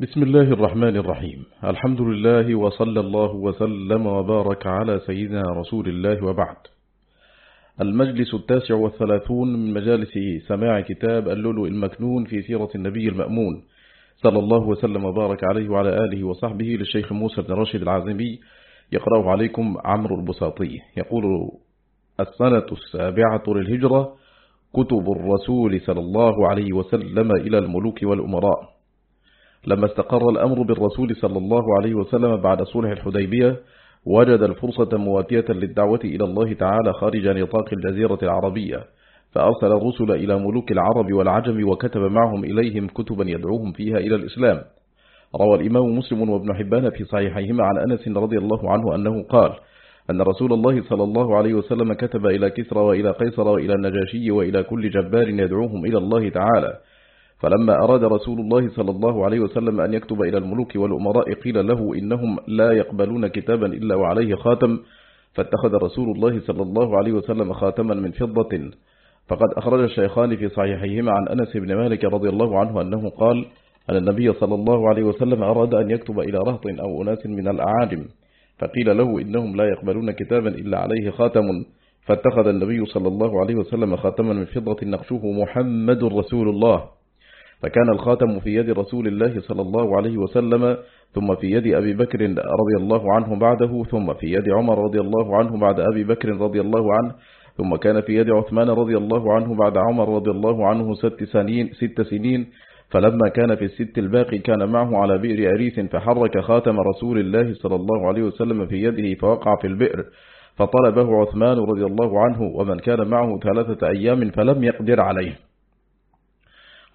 بسم الله الرحمن الرحيم. الحمد لله وصلى الله وسلم وبارك على سيدنا رسول الله وبعد. المجلس التاسع والثلاثون من مجالس سماع كتاب اللؤلؤ المكنون في سيرة النبي المأمون. صلى الله وسلم وبارك عليه وعلى آله وصحبه للشيخ موسى بن راشد العازمي. يقرأه عليكم عمرو البساطي. يقول السنة السابعة للهجرة كتب الرسول صلى الله عليه وسلم إلى الملوك والأمراء. لما استقر الأمر بالرسول صلى الله عليه وسلم بعد صلح الحديبية وجد الفرصة مواتية للدعوة إلى الله تعالى خارج نطاق الجزيرة العربية. فأرسل الرسل إلى ملوك العرب والعجم وكتب معهم إليهم كتبا يدعوهم فيها إلى الإسلام. روى الإمام مسلم وابن حبان في صحيحيهما عن أنس رضي الله عنه أنه قال أن رسول الله صلى الله عليه وسلم كتب إلى كسرى وإلى قيصر وإلى النجاشي وإلى كل جبار يدعوهم إلى الله تعالى. فلما أراد رسول الله صلى الله عليه وسلم أن يكتب إلى الملوك والأمراء قيل له إنهم لا يقبلون كتابا إلا وعليه خاتم فاتخذ رسول الله صلى الله عليه وسلم خاتما من فضة. فقد أخرج الشيخان في صحيحيهما عن أنس بن مالك رضي الله عنه أنه قال أن النبي صلى الله عليه وسلم أراد أن يكتب إلى رهط أو أناس من الأعاجم فقيل له إنهم لا يقبلون كتابا إلا عليه خاتم. فاتخذ النبي صلى الله عليه وسلم خاتما من فضة نقشه محمد رسول الله. فكان الخاتم في يد رسول الله صلى الله عليه وسلم ثم في يد أبي بكر رضي الله عنه بعده ثم في يد عمر رضي الله عنه بعد أبي بكر رضي الله عنه ثم كان في يد عثمان رضي الله عنه بعد عمر رضي الله عنه ست سنين, ست سنين فلما كان في الست الباقي كان معه على بئر أريس فحرك خاتم رسول الله صلى الله عليه وسلم في يده فوقع في البئر فطلبه عثمان رضي الله عنه ومن كان معه ثلاثة أيام فلم يقدر عليه.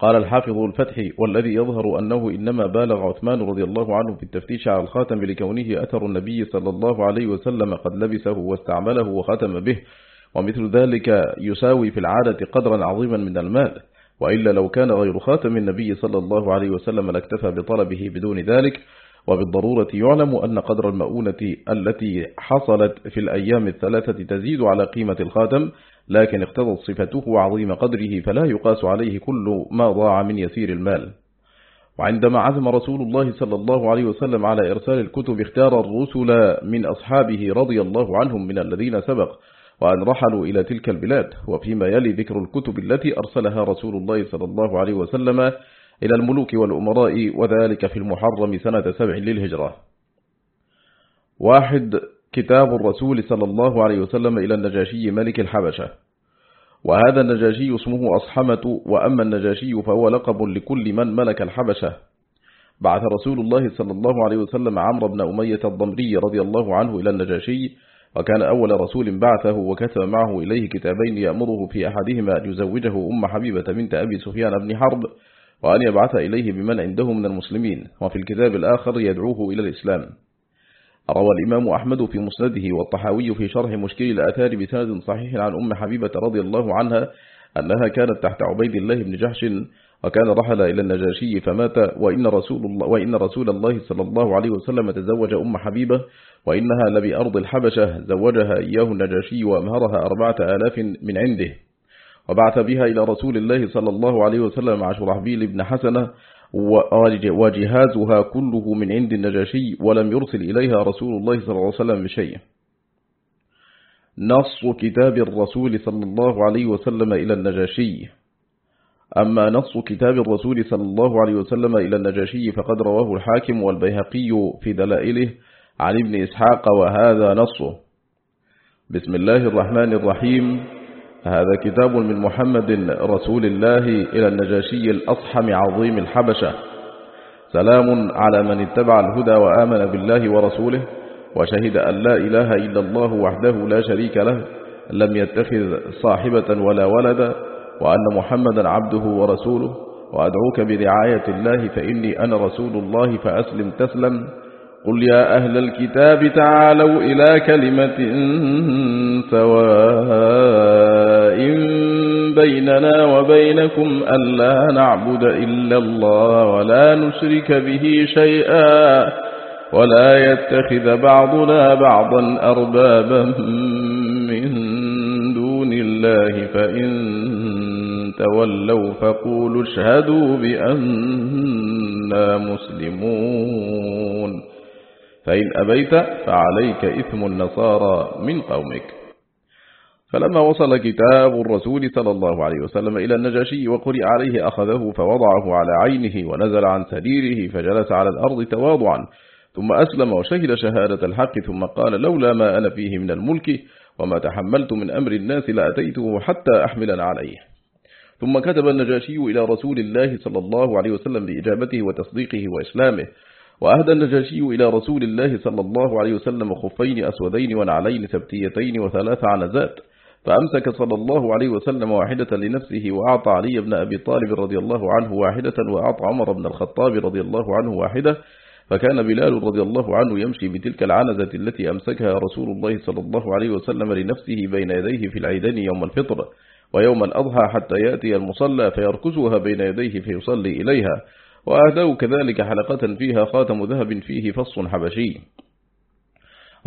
قال الحافظ الفتح والذي يظهر أنه إنما بالغ عثمان رضي الله عنه في التفتيش على الخاتم لكونه أثر النبي صلى الله عليه وسلم قد لبسه واستعمله وختم به ومثل ذلك يساوي في العادة قدرا عظيما من المال. وإلا لو كان غير خاتم النبي صلى الله عليه وسلم لاكتفى بطلبه بدون ذلك وبالضرورة يعلم أن قدر المؤونة التي حصلت في الأيام الثلاثة تزيد على قيمة الخاتم لكن اقتضت صفته عظيم قدره فلا يقاس عليه كل ما ضاع من يسير المال. وعندما عزم رسول الله صلى الله عليه وسلم على إرسال الكتب اختار الرسل من أصحابه رضي الله عنهم من الذين سبق وأن رحلوا إلى تلك البلاد. وفيما يلي ذكر الكتب التي أرسلها رسول الله صلى الله عليه وسلم إلى الملوك والأمراء وذلك في المحرم سنة سبع للهجرة. واحد كتاب الرسول صلى الله عليه وسلم إلى النجاشي ملك الحبشة. وهذا النجاشي اسمه أصحمة وأما النجاشي فهو لقب لكل من ملك الحبشة. بعث رسول الله صلى الله عليه وسلم عمرو بن أمية الضمري رضي الله عنه إلى النجاشي وكان أول رسول بعثه وكتب معه إليه كتابين يأمره في أحدهما أن يزوجه أم حبيبة بنت أبي سفيان بن حرب وأن يبعث إليه بمن عنده من المسلمين. وفي الكتاب الآخر يدعوه إلى الإسلام. روى الإمام أحمد في مسنده والطحاوي في شرح مشكل الآثار بسند صحيح عن أم حبيبة رضي الله عنها أنها كانت تحت عبيد الله بن جحش وكان رحل إلى النجاشي فمات وإن رسول الله, وإن رسول الله صلى الله عليه وسلم تزوج أم حبيبة وإنها لبأرض الحبشة زوجها إياه النجاشي وأمهرها أربعة آلاف من عنده. وبعث بها إلى رسول الله صلى الله عليه وسلم مع شرحبيل بن حسنة وجهازها كله من عند النجاشي ولم يرسل إليها رسول الله صلى الله عليه وسلم بشيء. نص كتاب الرسول صلى الله عليه وسلم إلى النجاشي. أما نص كتاب الرسول صلى الله عليه وسلم إلى النجاشي فقد رواه الحاكم والبيهقي في دلائله عن ابن إسحاق وهذا نصه. بسم الله الرحمن الرحيم. هذا كتاب من محمد رسول الله إلى النجاشي الأصحم عظيم الحبشة. سلام على من اتبع الهدى وآمن بالله ورسوله وشهد أن لا إله إلا الله وحده لا شريك له لم يتخذ صاحبة ولا ولدا وأن محمدا عبده ورسوله. وأدعوك برعاية الله فإني أنا رسول الله فأسلم تسلم. قل يا أهل الكتاب تعالوا إلى كلمة سواء. بيننا وبينكم ألا نعبد إلا الله ولا نشرك به شيئا ولا يتخذ بعضنا بعضا أربابا من دون الله فإن تولوا فقولوا اشهدوا بأننا مسلمون فإن أبيت فعليك إثم النصارى من قومك فلما وصل كتاب الرسول صلى الله عليه وسلم إلى النجاشي وقرئ عليه أخذه فوضعه على عينه ونزل عن سريره فجلس على الأرض تواضعا ثم أسلم وشهد شهادة الحق ثم قال لولا ما أنا فيه من الملك وما تحملت من أمر الناس لأتيته حتى أحملا عليه. ثم كتب النجاشي إلى رسول الله صلى الله عليه وسلم بإجابته وتصديقه وإسلامه وأهدى النجاشي إلى رسول الله صلى الله عليه وسلم خفين أسودين ونعلين سبتيتين وثلاث عنزات. فأمسك صلى الله عليه وسلم واحدة لنفسه وأعطى علي بن أبي طالب رضي الله عنه واحدة وأعطى عمر بن الخطاب رضي الله عنه واحدة فكان بلال رضي الله عنه يمشي بتلك العنزة التي أمسكها رسول الله صلى الله عليه وسلم لنفسه بين يديه في العيدين يوم الفطر ويوم الأضحى حتى يأتي المصلى فيركزها بين يديه فيصلي إليها وأهداه كذلك حلقة فيها خاتم ذهب فيه فص حبشي.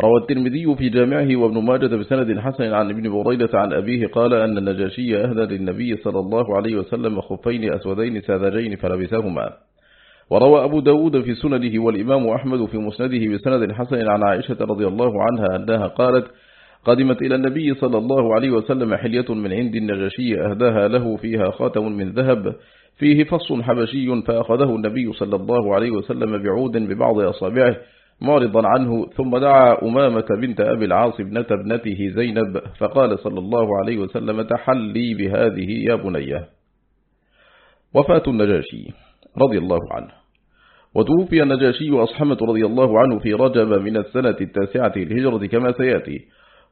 روى الترمذي في جامعه وابن ماجة بسند حسن عن ابن بريدة عن أبيه قال أن النجاشي أهدى للنبي صلى الله عليه وسلم خفين أسودين ساذجين فلبسهما. وروى أبو داود في سنده والإمام أحمد في مسنده بسند حسن عن عائشة رضي الله عنها أنها قالت قدمت إلى النبي صلى الله عليه وسلم حلية من عند النجاشي أهداها له فيها خاتم من ذهب فيه فص حبشي فأخذه النبي صلى الله عليه وسلم بعود ببعض أصابعه معرضا عنه ثم دعا أمامة بنت أبي العاص ابنة ابنته زينب فقال صلى الله عليه وسلم تحلي بهذه يا بنية وفاة النجاشي رضي الله عنه. وتوفي النجاشي أصحمة رضي الله عنه في رجب من السنة التاسعة الهجرة كما سيأتي.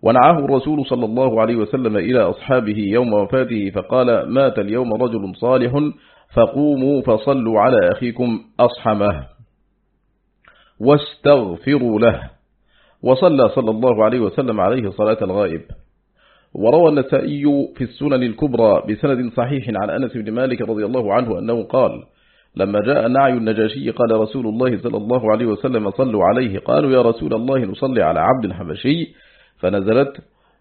ونعاه الرسول صلى الله عليه وسلم إلى أصحابه يوم وفاته فقال مات اليوم رجل صالح فقوموا فصلوا على أخيكم أصحمه. واستغفروا له. وصلى صلى الله عليه وسلم عليه صلاة الغائب. وروى النسائي في السنن الكبرى بسند صحيح عن أنس بن مالك رضي الله عنه أنه قال لما جاء نعي النجاشي قال رسول الله صلى الله عليه وسلم صلوا عليه. قالوا يا رسول الله نصلي على عبد حبشي فنزلت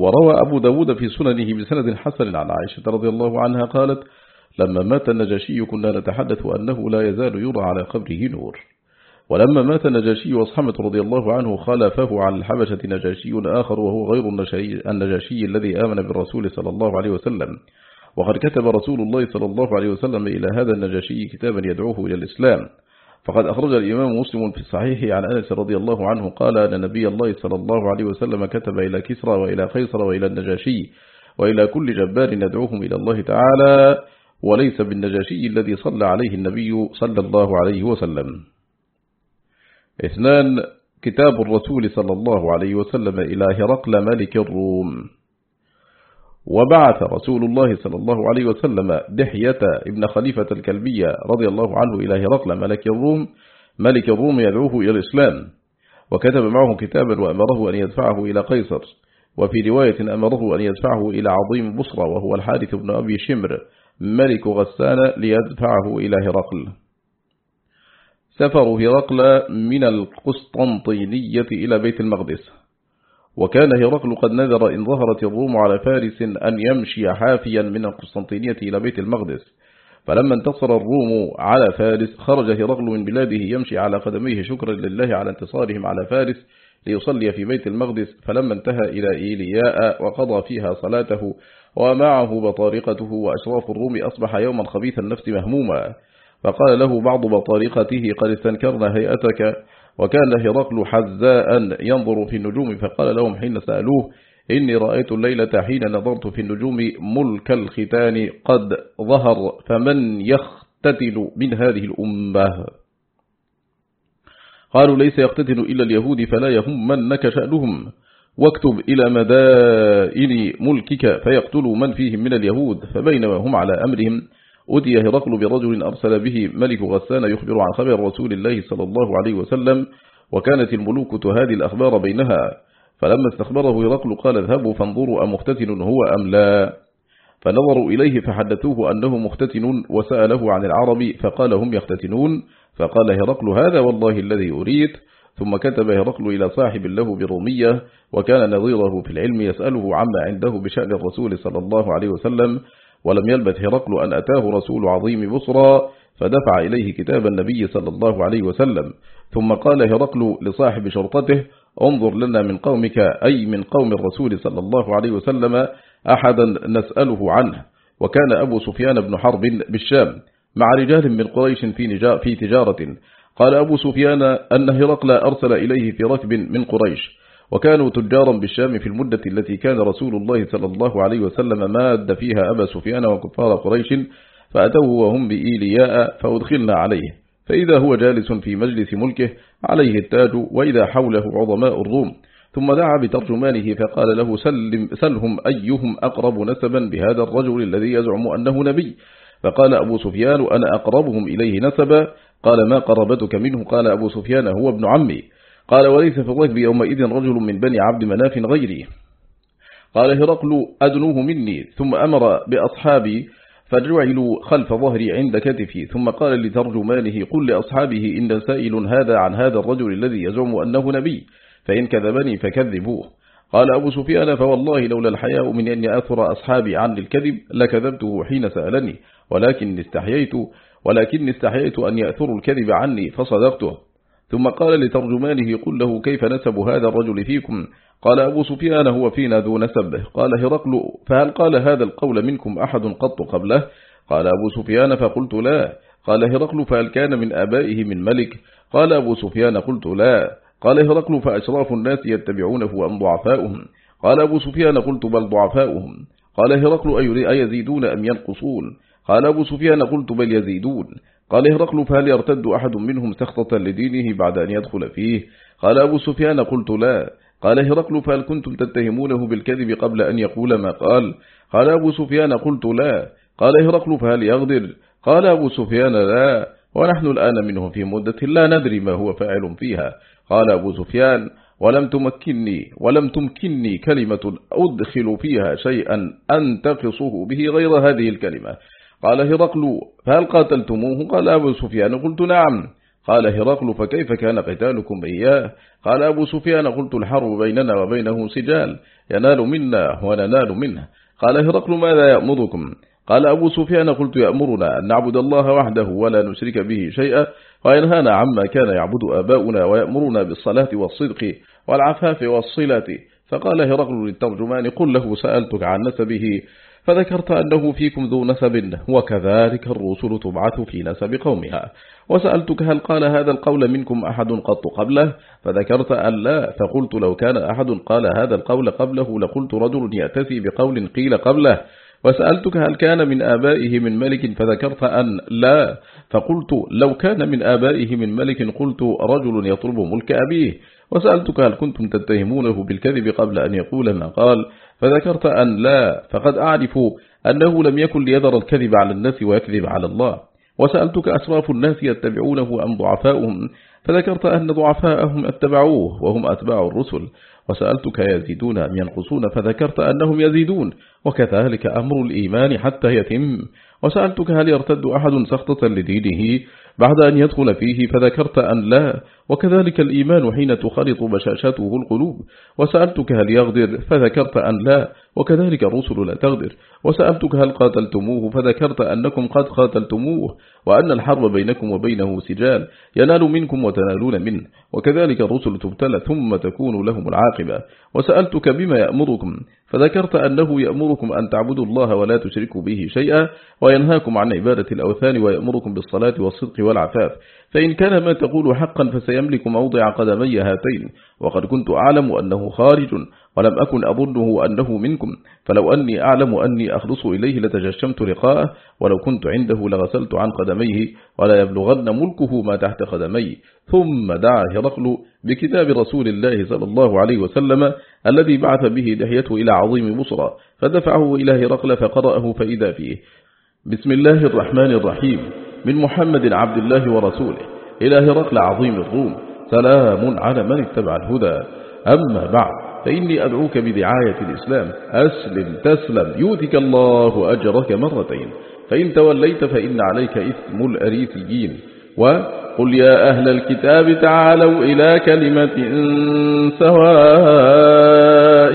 وروى أبو داود في سننه بسند حسن عن عائشة رضي الله عنها قالت لما مات النجاشي كنا نتحدث أنه لا يزال يرى على قبره نور. ولما مات النجاشي واصحمة رضي الله عنه خالفه عن الحبشة نجاشي آخر وهو غير النجاشي الذي آمن بالرسول صلى الله عليه وسلم. وقد كتب رسول الله صلى الله عليه وسلم إلى هذا النجاشي كتابا يدعوه إلى الإسلام. فقد أخرج الإمام مسلم في الصحيح عن أنس رضي الله عنه قال أن نبي الله صلى الله عليه وسلم كتب إلى كسرى وإلى قيصر وإلى النجاشي وإلى كل جبار ندعوهم إلى الله تعالى وليس بالنجاشي الذي صلى عليه النبي صلى الله عليه وسلم. اثنان كتاب الرسول صلى الله عليه وسلم إلى هرقل ملك الروم. وبعث رسول الله صلى الله عليه وسلم دحية ابن خليفة الكلبية رضي الله عنه إلى هرقل ملك الروم ملك الروم يدعوه إلى الإسلام. وكتب معه كتابا وأمره أن يدفعه إلى قيصر. وفي رواية أمره أن يدفعه إلى عظيم بصرة وهو الحارث بن أبي شمر ملك غسان ليدفعه إلى هرقل. سفر هرقل من القسطنطينية إلى بيت المقدس. وكان هرقل قد نذر إن ظهرت الروم على فارس أن يمشي حافيا من القسطنطينية إلى بيت المقدس. فلما انتصر الروم على فارس خرج هرقل من بلاده يمشي على قدميه شكرا لله على انتصارهم على فارس ليصلي في بيت المقدس. فلما انتهى إلى إيلياء وقضى فيها صلاته ومعه بطارقته وأشراف الروم أصبح يوما خبيث النفس مهموما. فقال له بعض بطارقته قد استنكرنا هيئتك وكان هرقل حزاء ينظر في النجوم فقال لهم حين سألوه إني رأيت الليلة حين نظرت في النجوم ملك الختان قد ظهر فمن يختتل من هذه الأمة؟ قالوا ليس يقتتل إلا اليهود فلا يهمنك شأنهم. واكتب إلى مدائن ملكك فيقتلوا من فيهم من اليهود فبينما هم على أمرهم. أتي هرقل برجل أرسل به ملك غسان يخبر عن خبر رسول الله صلى الله عليه وسلم وكانت الملوك تهادي الأخبار بينها فلما استخبره هرقل قال اذهبوا فانظروا أمختتن هو أم لا فنظروا إليه فحدثوه أنه مختتن وسأله عن العرب فقال هم يختتنون فقال هرقل هذا والله الذي أريد ثم كتب هرقل إلى صاحب له برومية وكان نظيره في العلم يسأله عما عنده بشأن الرسول صلى الله عليه وسلم ولم يلبث هرقل أن أتاه رسول عظيم بصرى فدفع إليه كتاب النبي صلى الله عليه وسلم. ثم قال هرقل لصاحب شرطته انظر لنا من قومك أي من قوم الرسول صلى الله عليه وسلم أحدا نسأله عنه. وكان أبو سفيان بن حرب بالشام مع رجال من قريش في تجارة. قال أبو سفيان أن هرقل أرسل إليه في ركب من قريش. وكانوا تجارا بالشام في المدة التي كان رسول الله صلى الله عليه وسلم ماد فيها أبا سفيان وكفار قريش فأتوه وهم بإيلياء فأدخلنا عليه. فإذا هو جالس في مجلس ملكه عليه التاج وإذا حوله عظماء الروم. ثم دعا بترجمانه فقال له سلم سلهم أيهم أقرب نسبا بهذا الرجل الذي يزعم أنه نبي. فقال أبو سفيان أنا أقربهم إليه نسبا. قال ما قربتك منه؟ قال أبو سفيان هو ابن عمي. قال وليس في الركب يومئذ رجل من بني عبد مناف غيري. قال هرقل أدنوه مني ثم أمر بأصحابي فجعلوا خلف ظهري عند كتفي ثم قال لترجمانه قل لأصحابه إن سائل هذا عن هذا الرجل الذي يزعم أنه نبي فإن كذبني فكذبوه. قال أبو سفيان فوالله لولا الحياء من أن يأثر أصحابي عن الكذب لكذبته حين سألني ولكن استحييت ولكن استحييت أن يأثروا الكذب عني فصدقته. ثم قال لترجمانه قل له كيف نسب هذا الرجل فيكم؟ قال أبو سفيان هو فينا ذو نسب. قال هرقل فهل قال هذا القول منكم أحد قط قبله؟ قال أبو سفيان فقلت لا. قال هرقل فهل كان من آبائه من ملك؟ قال أبو سفيان قلت لا. قال هرقل فأشراف الناس يتبعونه أم ضعفاؤهم؟ قال أبو سفيان قلت بل ضعفاؤهم. قال هرقل أيزيدون أم ينقصون؟ قال أبو سفيان قلت بل يزيدون. قال هرقل فهل يرتد أحد منهم سخطة لدينه بعد أن يدخل فيه؟ قال أبو سفيان قلت لا. قال هرقل فهل كنتم تتهمونه بالكذب قبل أن يقول ما قال؟ قال أبو سفيان قلت لا. قال هرقل فهل يغدر؟ قال أبو سفيان لا. ونحن الآن منه في مدة لا ندري ما هو فاعل فيها. قال أبو سفيان ولم تمكنني ولم تمكنني كلمة أدخل فيها شيئا أنتقصه به غير هذه الكلمة. قال هرقل فهل قاتلتموه؟ قال أبو سفيان قلت نعم. قال هرقل فكيف كان قتالكم إياه؟ قال أبو سفيان قلت الحرب بيننا وبينه سجال ينال منا وننال منه. قال هرقل ماذا يأمركم؟ قال أبو سفيان قلت يأمرنا أن نعبد الله وحده ولا نشرك به شيئا وينهانا عما كان يعبد آباؤنا ويأمرنا بالصلاة والصدق والعفاف والصلة. فقال هرقل للترجمان قل له سألتك عن نسبه فذكرت أنه فيكم ذو نسب وكذلك الرسل تبعث في نسب قومها. وسألتك هل قال هذا القول منكم أحد قط قبله؟ فذكرت أن لا فقلت لو كان أحد قال هذا القول قبله لقلت رجل يأتسي بقول قيل قبله. وسألتك هل كان من آبائه من ملك فذكرت أن لا فقلت لو كان من آبائه من ملك قلت رجل يطلب ملك أبيه. وسألتك هل كنتم تتهمونه بالكذب قبل أن يقول ما قال؟ فذكرت أن لا فقد أعرف أنه لم يكن ليذر الكذب على الناس ويكذب على الله. وسألتك أسراف الناس يتبعونه أم ضعفاؤهم؟ فذكرت أن ضعفاءهم اتبعوه وهم أتباع الرسل. وسألتك يزيدون أم ينقصون؟ فذكرت أنهم يزيدون وكذلك أمر الإيمان حتى يتم. وسألتك هل يرتد أحد سخطة لدينه؟ بعد أن يدخل فيه فذكرت أن لا وكذلك الإيمان حين تخلط بشاشته القلوب. وسألتك هل يغدر؟ فذكرت أن لا وكذلك الرسل لا تغدر. وسألتك هل قاتلتموه؟ فذكرت أنكم قد قاتلتموه وأن الحرب بينكم وبينه سجال ينال منكم وتنالون منه. وكذلك الرسل تبتلى ثم تكون لهم العاقبة. وسألتك بما يأمركم؟ فذكرت أنه يأمركم أن تعبدوا الله ولا تشركوا به شيئا وينهاكم عن عبادة الأوثان ويأمركم بالصلاة والصدق والعفاف. فإن كان ما تقول حقا فسيملك موضع قدمي هاتين. وقد كنت أعلم أنه خارج ولم أكن أظنه أنه منكم. فلو أني أعلم أني أخلص إليه لتجشمت لقاءه. ولو كنت عنده لغسلت عن قدميه ولا يبلغن ملكه ما تحت قدمي. ثم دعا هرقل بكتاب رسول الله صلى الله عليه وسلم الذي بعث به دهيته إلى عظيم بصرى. فدفعه إلى هرقل فقرأه فإذا فيه. بسم الله الرحمن الرحيم. من محمد عبد الله ورسوله. إلى هرقل عظيم الروم. سلام على من اتبع الهدى. أما بعد فإني أدعوك بدعاية الإسلام. أسلم تسلم. يؤتك الله أجرك مرتين. فإن توليت فإن عليك إثم الأريثيين. وقل يا أهل الكتاب تعالوا إلى كلمة سواء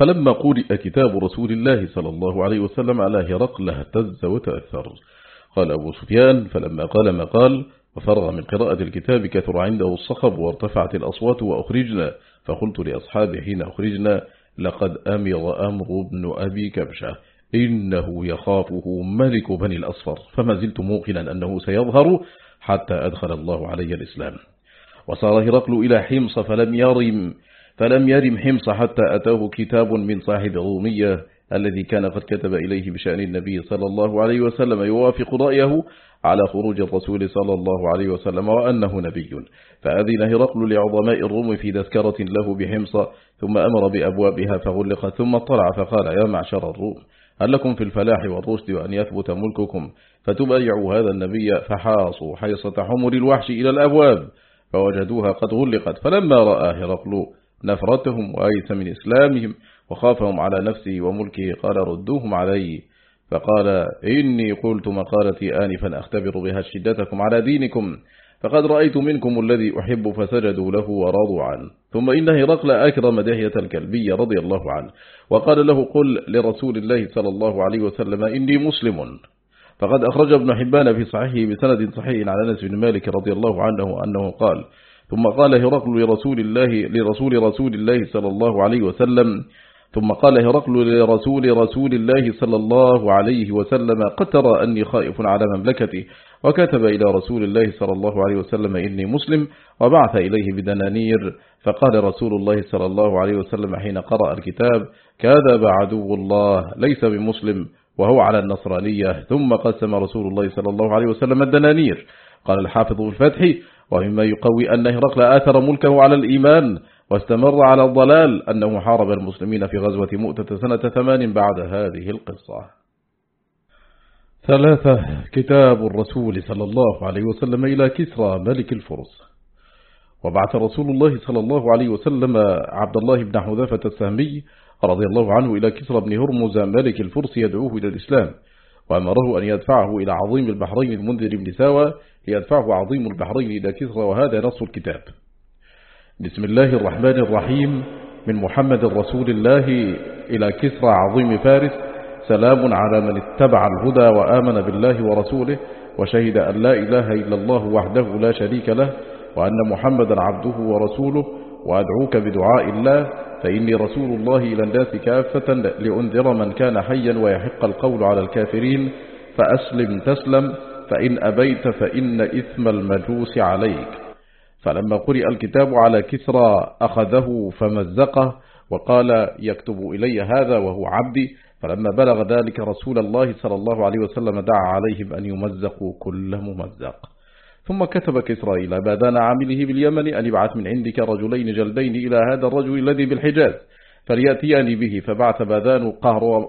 فلما قرئ كتاب رسول الله صلى الله عليه وسلم على هرقل اهتز وتأثر. قال أبو سفيان فلما قال ما قال وفرغ من قراءة الكتاب كثر عنده الصخب وارتفعت الأصوات وأخرجنا. فقلت لأصحابي حين أخرجنا لقد أمر أمر بن أبي كبشة. إنه يخافه ملك بني الأصفر. فما زلت موقنا أنه سيظهر حتى أدخل الله علي الإسلام. وصار هرقل إلى حمص فلم يرم. فلم يرم حمص حتى أتاه كتاب من صاحب الرومية الذي كان قد كتب إليه بشأن النبي صلى الله عليه وسلم يوافق رأيه على خروج الرسول صلى الله عليه وسلم وأنه نبي. فأذن هرقل لعظماء الروم في تذكرة له بحمص ثم أمر بأبوابها فغلقت ثم اطلع فقال يا معشر الروم هل لكم في الفلاح والرشد وأن يثبت ملككم؟ فتبايعوا هذا النبي فحاصوا حيصة حمر الوحش إلى الأبواب فوجدوها قد غلقت. فلما رأى هرقل نفرتهم وأيس من إسلامهم وخافهم على نفسه وملكه قال ردوهم علي. فقال إني قلت مقالتي آنفا أختبر بها شدتكم على دينكم. فقد رأيت منكم الذي أحب فسجدوا له ورضوا عنه. ثم إن هرقل أكرم دهية الكلبي رضي الله عنه. وقال له قل لرسول الله صلى الله عليه وسلم إني مسلم. فقد أخرج ابن حبان في صحيحه بسند صحيح على نس بن مالك رضي الله عنه أنه قال ثم قال هرقل لرسول الله لرسول رسول الله صلى الله عليه وسلم ثم قال هرقل لرسول رسول الله صلى الله عليه وسلم قد ترى أني خائف على مملكتي. وكتب إلى رسول الله صلى الله عليه وسلم إني مسلم وبعث إليه بدنانير فقال رسول الله صلى الله عليه وسلم حين قرأ الكتاب كذب عدو الله ليس بمسلم وهو على النصرانية. ثم قسم رسول الله صلى الله عليه وسلم الدنانير. قال الحافظ الفتح ومما يقوي أن هرقل آثر ملكه على الإيمان واستمر على الضلال أنه حارب المسلمين في غزوة مؤتة سنة ثمان بعد هذه القصة. ثلاثة كتاب الرسول صلى الله عليه وسلم إلى كسرى ملك الفرس. وبعث رسول الله صلى الله عليه وسلم عبد الله بن حذافة السهمي رضي الله عنه إلى كسرى بن هرمز ملك الفرس يدعوه إلى الإسلام وأمره أن يدفعه إلى عظيم البحرين المنذر بن ساوى ليدفعه عظيم البحرين إلى كسرى وهذا نص الكتاب. بسم الله الرحمن الرحيم. من محمد رسول الله إلى كسرى عظيم فارس سلام على من اتبع الهدى وآمن بالله ورسوله وشهد أن لا إله إلا الله وحده لا شريك له وأن محمدا عبده ورسوله وأدعوك بدعاء الله فإني رسول الله إلى الناس كافة لأنذر من كان حيا ويحق القول على الكافرين فأسلم تسلم. فإن أبيت فإن إثم المجوس عليك. فلما قرئ الكتاب على كسرى أخذه فمزقه وقال يكتب إلي هذا وهو عبدي. فلما بلغ ذلك رسول الله صلى الله عليه وسلم دعا عليهم أن يمزقوا كل ممزق. ثم كتب كسرى إلى بادان عامله باليمن أن يبعث من عندك رجلين جلدين إلى هذا الرجل الذي بالحجاز فليأتياني به. فبعث باذان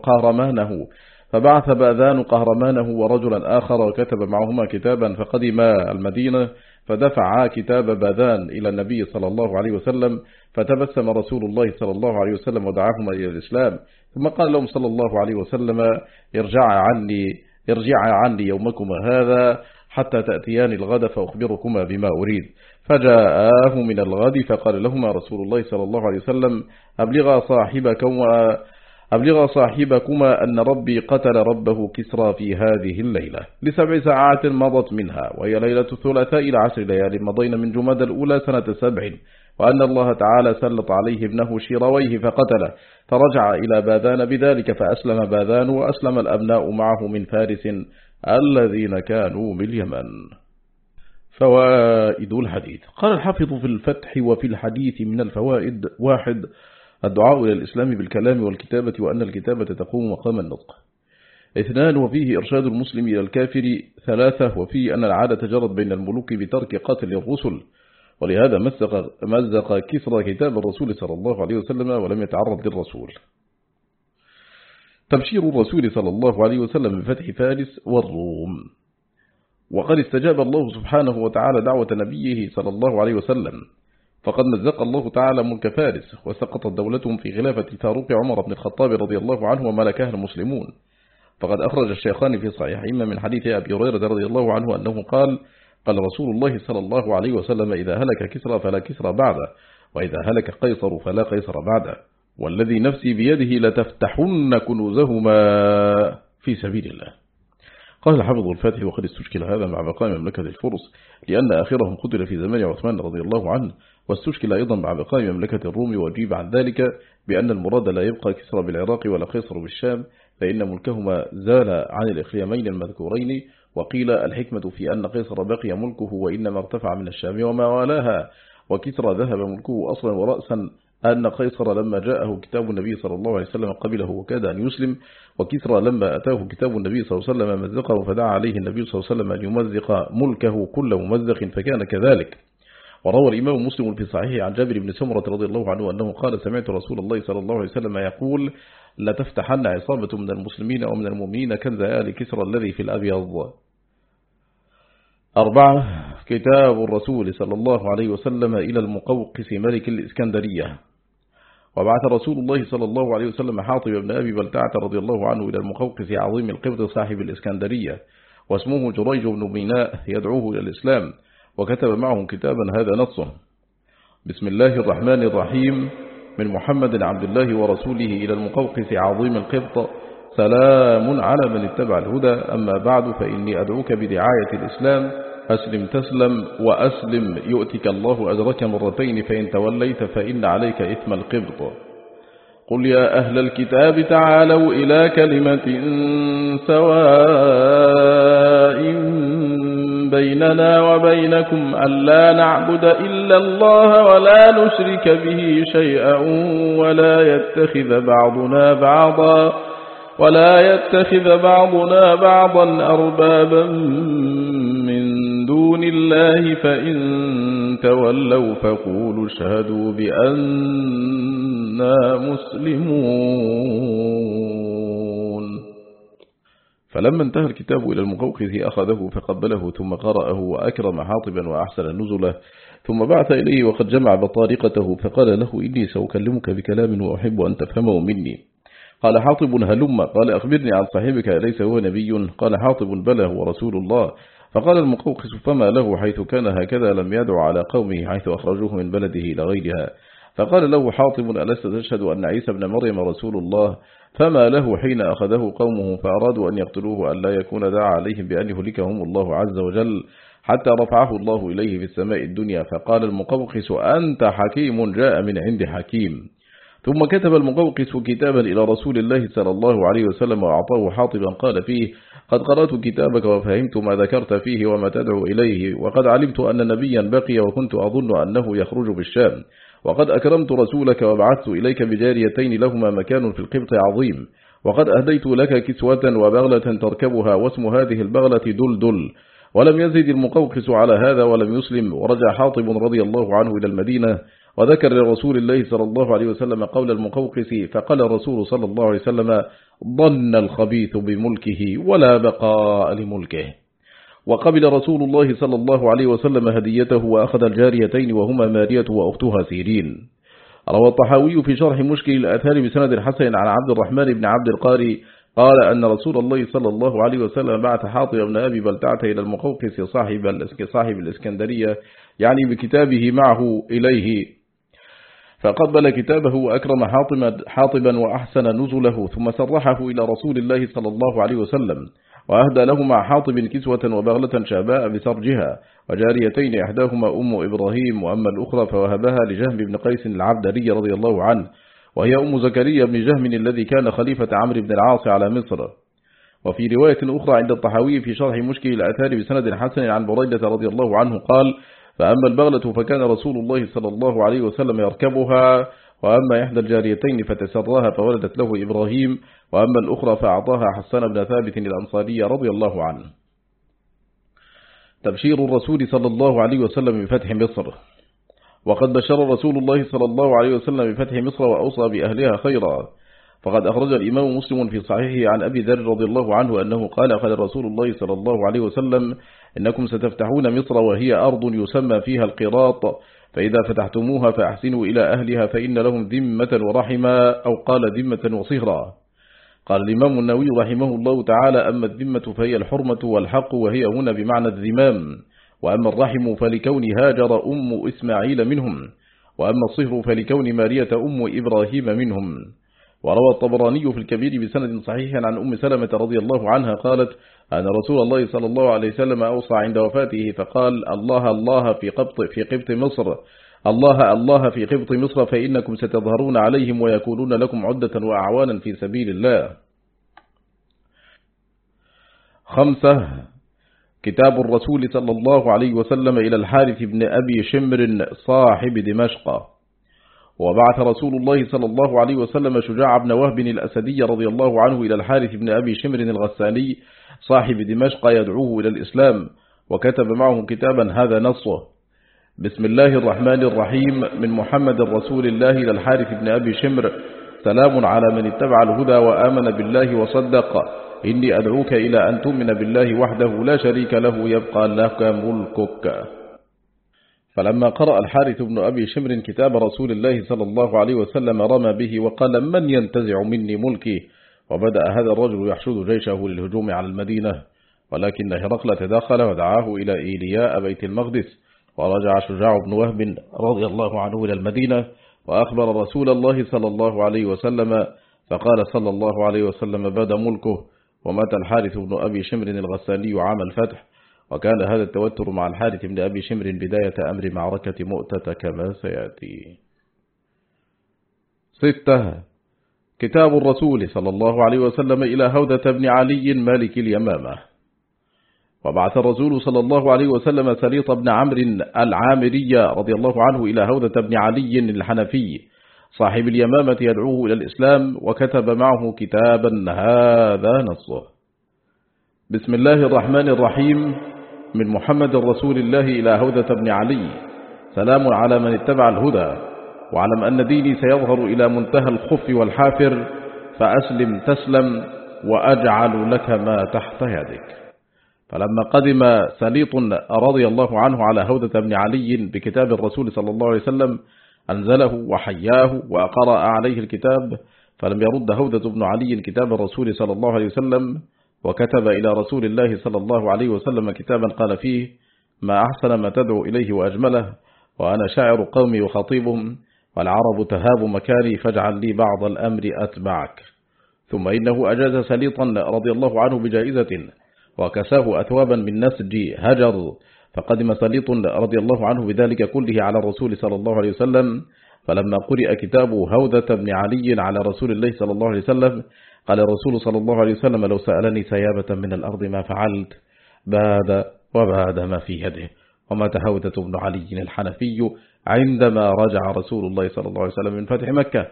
قهرمانه. فبعث بأذان قهرمانه ورجلا آخر وكتب معهما كتابا فقدم المدينة فدفعا كتاب بأذان إلى النبي صلى الله عليه وسلم فتبسم رسول الله صلى الله عليه وسلم ودعاهما إلى الإسلام. ثم قال لهم صلى الله عليه وسلم ارجع عني ارجع عني يومكما هذا حتى تأتيان الغد فأخبركما بما أريد. فجاءاه من الغد فقال لهما رسول الله صلى الله عليه وسلم أبلغ صاحبكما أبلغ صاحبكما أن ربي قتل ربه كسرى في هذه الليلة لسبع ساعات مضت منها وهي ليلة الثلاثاء إلى عشر ليال مضين من جماد الأولى سنة سبع وأن الله تعالى سلط عليه ابنه شيرويه فقتله فرجع إلى باذان بذلك فأسلم باذان وأسلم الأبناء معه من فارس الذين كانوا باليمن فوائد الحديث. قال الحافظ في الفتح وفي الحديث من الفوائد واحد الدعاء إلى الإسلام بالكلام والكتابة وأن الكتابة تقوم مقام النطق. اثنان وفيه إرشاد المسلم إلى الكافر. ثلاثة وفيه أن العادة جرت بين الملوك بترك قتل الرسل. ولهذا مزق, مزق كسر كتاب الرسول صلى الله عليه وسلم ولم يتعرض للرسول. تبشير الرسول صلى الله عليه وسلم بفتح فارس والروم. وقد استجاب الله سبحانه وتعالى دعوة نبيه صلى الله عليه وسلم. فقد مزق الله تعالى ملك فارس وسقطت دولتهم في خلافة فاروق عمر بن الخطاب رضي الله عنه وملكها المسلمون. فقد أخرج الشيخان في صحيحهما من حديث أبي هريرة رضي الله عنه أنه قال قال رسول الله صلى الله عليه وسلم إذا هلك كسرى فلا كسرى بعده وإذا هلك قيصر فلا قيصر بعده والذي نفسي بيده لتفتحن كنوزهما في سبيل الله. قال حافظ الفاتح وقد استشكل هذا مع بقاء مملكة الفرس لأن آخرهم قتل في زمان عثمان رضي الله عنه واستشكل أيضا مع بقاء مملكة الروم وجيب عن ذلك بأن المراد لا يبقى كسرى بالعراق ولا قيصر بالشام فإن ملكهما زال عن الإخيامين المذكورين وقيل الحكمة في أن قيصر بقي ملكه وإنما ارتفع من الشام وما والاها وكسرى ذهب ملكه أصلا ورأسا أن قيصر لما جاءه كتاب النبي صلى الله عليه وسلم قبله وكاد أن يسلم وكسرى لما أتاه كتاب النبي صلى الله عليه وسلم مزقه فدعا عليه النبي صلى الله عليه وسلم أن يمزق ملكه كل ممزق فكان كذلك. وروى الإمام مسلم في صحيح عن جابر بن سمرة رضي الله عنه أنه قال سمعت رسول الله صلى الله عليه وسلم يقول لا تفتحن عصابة من المسلمين أو من المؤمنين كنز آل كسرى الذي في الأبيض. أربعة كتاب الرسول صلى الله عليه وسلم إلى المقوقس ملك الإسكندرية. وبعث رسول الله صلى الله عليه وسلم حاطب بن أبي بلتعة رضي الله عنه إلى المقوقس عظيم القبط صاحب الإسكندرية واسمه جريج بن بناء يدعوه إلى الإسلام وكتب معه كتابا هذا نصه بسم الله الرحمن الرحيم من محمد عبد الله ورسوله إلى المقوقس عظيم القبط سلام على من اتبع الهدى أما بعد فإني أدعوك بدعاية الإسلام أسلم تسلم وأسلم يؤتك الله أجرك مرتين فإن توليت فإن عليك إثم القبط. قل يا أهل الكتاب تعالوا إلى كلمة سواء بيننا وبينكم ألا نعبد إلا الله ولا نشرك به شيئا ولا يتخذ بعضنا بعضا ولا يتخذ بعضنا بعضا أربابا الله فإن تولوا فقولوا اشهدوا بأننا مسلمون. فلما انتهى الكتاب إلى المقوقف أخذه فقبله ثم قرأه وأكرم حاطبا وأحسن نزله ثم بعث إليه وقد جمع بطارقته فقال له إني سأكلمك بكلام وأحب أن تفهمه مني. قال حاطب هلم؟ قال أخبرني عن صاحبك أليس هو نبي؟ قال حاطب بلى هو رسول الله. فقال المقوقس فما له حيث كان هكذا لم يدع على قومه حيث أخرجوه من بلده إلى غيرها. فقال له حاطب ألست تشهد أن عيسى بن مريم رسول الله؟ فما له حين أخذه قومه فأرادوا أن يقتلوه أن لا يكون دعا عليهم بأن يهلكهم الله عز وجل حتى رفعه الله إليه في السماء الدنيا. فقال المقوقس أنت حكيم جاء من عند حكيم. ثم كتب المقوقس كتابا إلى رسول الله صلى الله عليه وسلم وأعطاه حاطبا قال فيه قد قرأت كتابك وفهمت ما ذكرت فيه وما تدعو إليه وقد علمت أن نبيا بقي وكنت أظن أنه يخرج بالشام وقد أكرمت رسولك وبعثت إليك بجاريتين لهما مكان في القبط عظيم وقد أهديت لك كسوة وبغلة تركبها واسم هذه البغلة دلدل ولم يزد المقوقس على هذا ولم يسلم ورجع حاطب رضي الله عنه إلى المدينة وذكر لرسول الله صلى الله عليه وسلم قول المقوقس فقال الرسول صلى الله عليه وسلم ظن الخبيث بملكه ولا بقاء لملكه. وقبل رسول الله صلى الله عليه وسلم هديته وأخذ الجاريتين وهما مارية وأختها سيرين. روى الطحاوي في شرح مشكل الأثار بسند حسن عن عبد الرحمن بن عبد القاري قال أن رسول الله صلى الله عليه وسلم بعث حاطب بن أبي بلتعة إلى المقوقس صاحب, صاحب الإسكندرية يعني بكتابه معه إليه. فقبل كتابه وأكرم حاطبا وأحسن نزله ثم سرحه إلى رسول الله صلى الله عليه وسلم وأهدى له مع حاطب كسوة وبغلة شاباء بسرجها وجاريتين إحداهما أم إبراهيم وأما الأخرى فوهبها لجهم بن قيس العبدري رضي الله عنه وهي أم زكريا بن جهم الذي كان خليفة عمرو بن العاص على مصر. وفي رواية أخرى عند الطحاوي في شرح مشكل الأثار بسند حسن عن بريدة رضي الله عنه قال فأما البغلة فكان رسول الله صلى الله عليه وسلم يركبها وأما إحدى الجاريتين فتسراها فولدت له إبراهيم وأما الأخرى فأعطاها حسان بن ثابت الأنصاري رضي الله عنه. تبشير الرسول صلى الله عليه وسلم بفتح مصر. وقد بشر رسول الله صلى الله عليه وسلم بفتح مصر وأوصى بأهلها خيرا. فقد أخرج الإمام مسلم في صحيحه عن أبي ذر رضي الله عنه أنه قال قال رسول الله صلى الله عليه وسلم إنكم ستفتحون مصر وهي أرض يسمى فيها القراط فإذا فتحتموها فأحسنوا إلى أهلها فإن لهم ذمة ورحما أو قال ذمة وصهرا قال الإمام النووي رحمه الله تعالى أما الذمة فهي الحرمة والحق وهي هنا بمعنى الذمام. وأما الرحم فلكون هاجر أم إسماعيل منهم وأما الصهر فلكون مارية أم إبراهيم منهم. وروى الطبراني في الكبير بسند صحيح عن أم سلمة رضي الله عنها قالت أن رسول الله صلى الله عليه وسلم أوصى عند وفاته فقال الله الله في قبط, في قبط مصر الله الله في قبط مصر فإنكم ستظهرون عليهم ويكونون لكم عدة وأعوانا في سبيل الله. خمسة كتاب الرسول صلى الله عليه وسلم إلى الحارث بن أبي شمر صاحب دمشق. وبعث رسول الله صلى الله عليه وسلم شجاع بن وهب الأسدي رضي الله عنه إلى الحارث بن أبي شمر الغساني صاحب دمشق يدعوه إلى الإسلام وكتب معه كتابا هذا نصه. بسم الله الرحمن الرحيم. من محمد رسول الله إلى الحارث بن أبي شمر. سلام على من اتبع الهدى وآمن بالله وصدق. إني أدعوك إلى أن تؤمن بالله وحده لا شريك له يبقى لك ملكك. فلما قرأ الحارث بن أبي شمر كتاب رسول الله صلى الله عليه وسلم رمى به وقال من ينتزع مني ملكي؟ وبدأ هذا الرجل يحشد جيشه للهجوم على المدينة ولكن هرقل تدخل ودعاه إلى إيلياء بيت المقدس ورجع شجاع بن وهب رضي الله عنه إلى المدينة وأخبر رسول الله صلى الله عليه وسلم فقال صلى الله عليه وسلم بدا ملكه. ومات الحارث بن أبي شمر الغساني عام الفتح وكان هذا التوتر مع الحارث بن أبي شمر بداية أمر معركة مؤتة كما سيأتي. ستة. كتاب الرسول صلى الله عليه وسلم إلى هودة بن علي مالك اليمامة. وبعث الرسول صلى الله عليه وسلم سليط بن عمرو العامري رضي الله عنه إلى هودة بن علي الحنفي صاحب اليمامة يدعوه إلى الإسلام وكتب معه كتابا هذا نصه. بسم الله الرحمن الرحيم. من محمد رسول الله إلى هودة بن علي. سلام على من اتبع الهدى واعلم أن ديني سيظهر إلى منتهى الخف والحافر فأسلم تسلم وأجعل لك ما تحت يدك. فلما قدم سليط رضي الله عنه على هودة بن علي بكتاب الرسول صلى الله عليه وسلم أنزله وحياه وقرأ عليه الكتاب فلم يرد هودة بن علي كتاب الرسول صلى الله عليه وسلم وكتب إلى رسول الله صلى الله عليه وسلم كتابا قال فيه ما أحسن ما تدعو إليه وأجمله وأنا شاعر قومي وخطيبهم والعرب تهاب مكاني فاجعل لي بعض الأمر أتبعك. ثم إنه أجاز سليطا رضي الله عنه بجائزة وكساه أثوابا من نسج هجر فقدم سليط رضي الله عنه بذلك كله على الرسول صلى الله عليه وسلم. فلما قرئ كتاب هودة بن علي على رسول الله صلى الله عليه وسلم قال الرسول صلى الله عليه وسلم لو سألني سيابة من الأرض ما فعلت باد وباد ما في يده. ومات هودة بن علي الحنفي عندما رجع رسول الله صلى الله عليه وسلم من فتح مكة.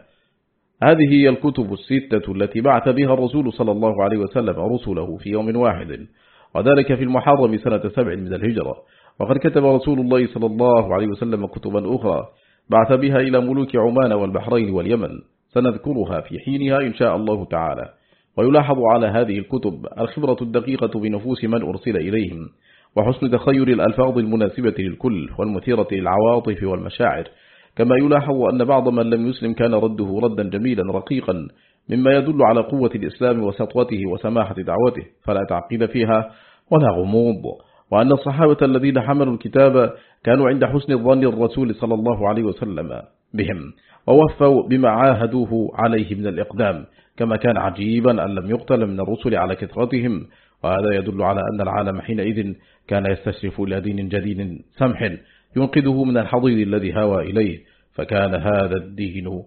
هذه هي الكتب الستة التي بعث بها الرسول صلى الله عليه وسلم رسله في يوم واحد. وذلك في المحرم سنة سبع من الهجرة. وقد كتب رسول الله صلى الله عليه وسلم كتبا أخرى بعث بها إلى ملوك عمان والبحرين واليمن. سنذكرها في حينها إن شاء الله تعالى. ويلاحظ على هذه الكتب الخبرة الدقيقة بنفوس من أرسل إليهم وحسن تخير الألفاظ المناسبة للكل والمثيرة للعواطف والمشاعر. كما يلاحظ أن بعض من لم يسلم كان رده ردا جميلا رقيقا مما يدل على قوة الإسلام وسطوته وسماحة دعوته فلا تعقيد فيها ولا غموض. وأن الصحابة الذين حملوا الكتاب كانوا عند حسن الظن الرسول صلى الله عليه وسلم بهم. ووفوا بما عاهدوه عليه من الإقدام كما كان عجيبا أن لم يقتل من الرسل على كثرتهم وهذا يدل على أن العالم حينئذ كان يستشرف إلى دين جديد سمح ينقذه من الحضيض الذي هوى إليه فكان هذا الدين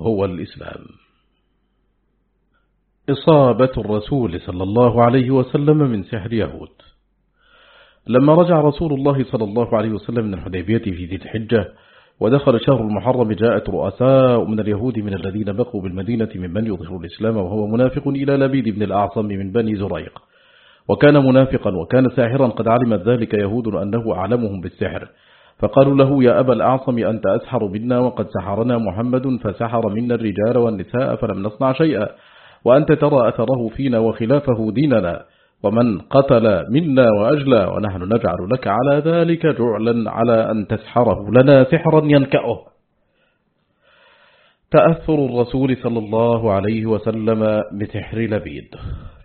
هو الإسلام. إصابة الرسول صلى الله عليه وسلم من سحر يهود. لما رجع رسول الله صلى الله عليه وسلم من الحديبية في ذي الحجة ودخل شهر المحرم جاءت رؤساء من اليهود من الذين بقوا بالمدينة ممن يظهر الإسلام وهو منافق إلى لبيد بن الأعصم من بني زريق. وكان منافقا وكان ساحرا قد علمت ذلك يهود أنه أعلمهم بالسحر. فقالوا له يا أبا الأعصم أنت أسحر منا وقد سحرنا محمد فسحر منا الرجال والنساء فلم نصنع شيئا. وأنت ترى أثره فينا وخلافه ديننا. ومن قتل منا وأجلى ونحن نجعل لك على ذلك جعلا على أن تسحره لنا سحرا ينكأه. تأثر الرسول صلى الله عليه وسلم بسحر لبيد.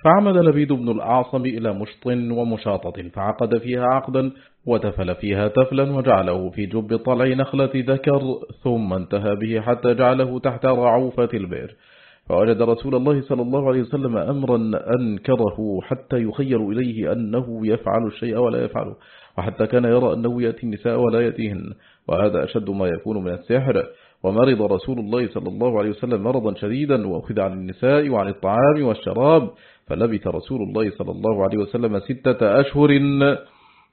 فعمد لبيد بن الأعصم إلى مشط ومشاطة فعقد فيها عقدا وتفل فيها تفلا وجعله في جب طلع نخلة ذكر ثم انتهى به حتى جعله تحت رعوفة البئر. فوجد رسول الله صلى الله عليه وسلم أمرا أنكره حتى يخير إليه أنه يفعل الشيء ولا يفعله وحتى كان يرى أنه يأتي النساء ولا يأتيهن وهذا أشد ما يكون من السحر. ومرض رسول الله صلى الله عليه وسلم مرضا شديدا وأخذ عن النساء وعن الطعام والشراب فلبث رسول الله صلى الله عليه وسلم ستة أشهر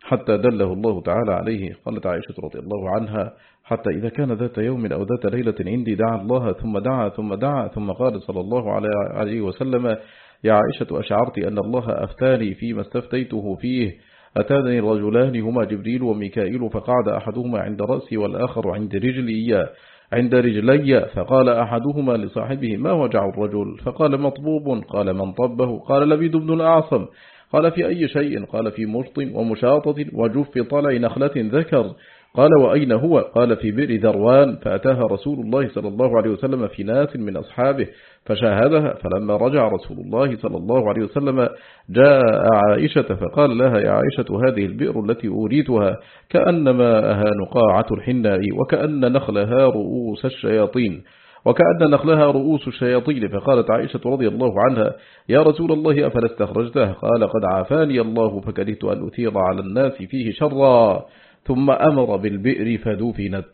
حتى دله الله تعالى عليه. قالت عائشة رضي الله عنها حتى إذا كان ذات يوم أو ذات ليلة عندي دعا الله ثم دعا ثم دعا ثم قال صلى الله عليه وسلم يا عائشة أشعرت أن الله أفتاني فيما استفتيته فيه. أتاني الرجلان هما جبريل وميكائيل فقعد أحدهما عند رأسي والآخر عند رجلي عند رجلي. فقال أحدهما لصاحبه ما وجع الرجل؟ فقال مطبوب. قال من طبه؟ قال لبيد بن الأعصم. قال في أي شيء؟ قال في مشط ومشاطة وجف طلع نخلة ذكر. قال وأين هو؟ قال في بئر ذروان. فأتاها رسول الله صلى الله عليه وسلم في ناس من أصحابه فشاهدها. فلما رجع رسول الله صلى الله عليه وسلم جاء عائشة فقال لها يا عائشة هذه البئر التي أريتها كأنما أها نقاعة الحناء وكأن نخلها رؤوس الشياطين. وكأن نخلها رؤوس الشياطين فقالت عائشة رضي الله عنها يا رسول الله أفلا استخرجته؟ قال قد عافاني الله فكرهت أن أثير على الناس فيه شرا ثم أمر بالبئر فدفنت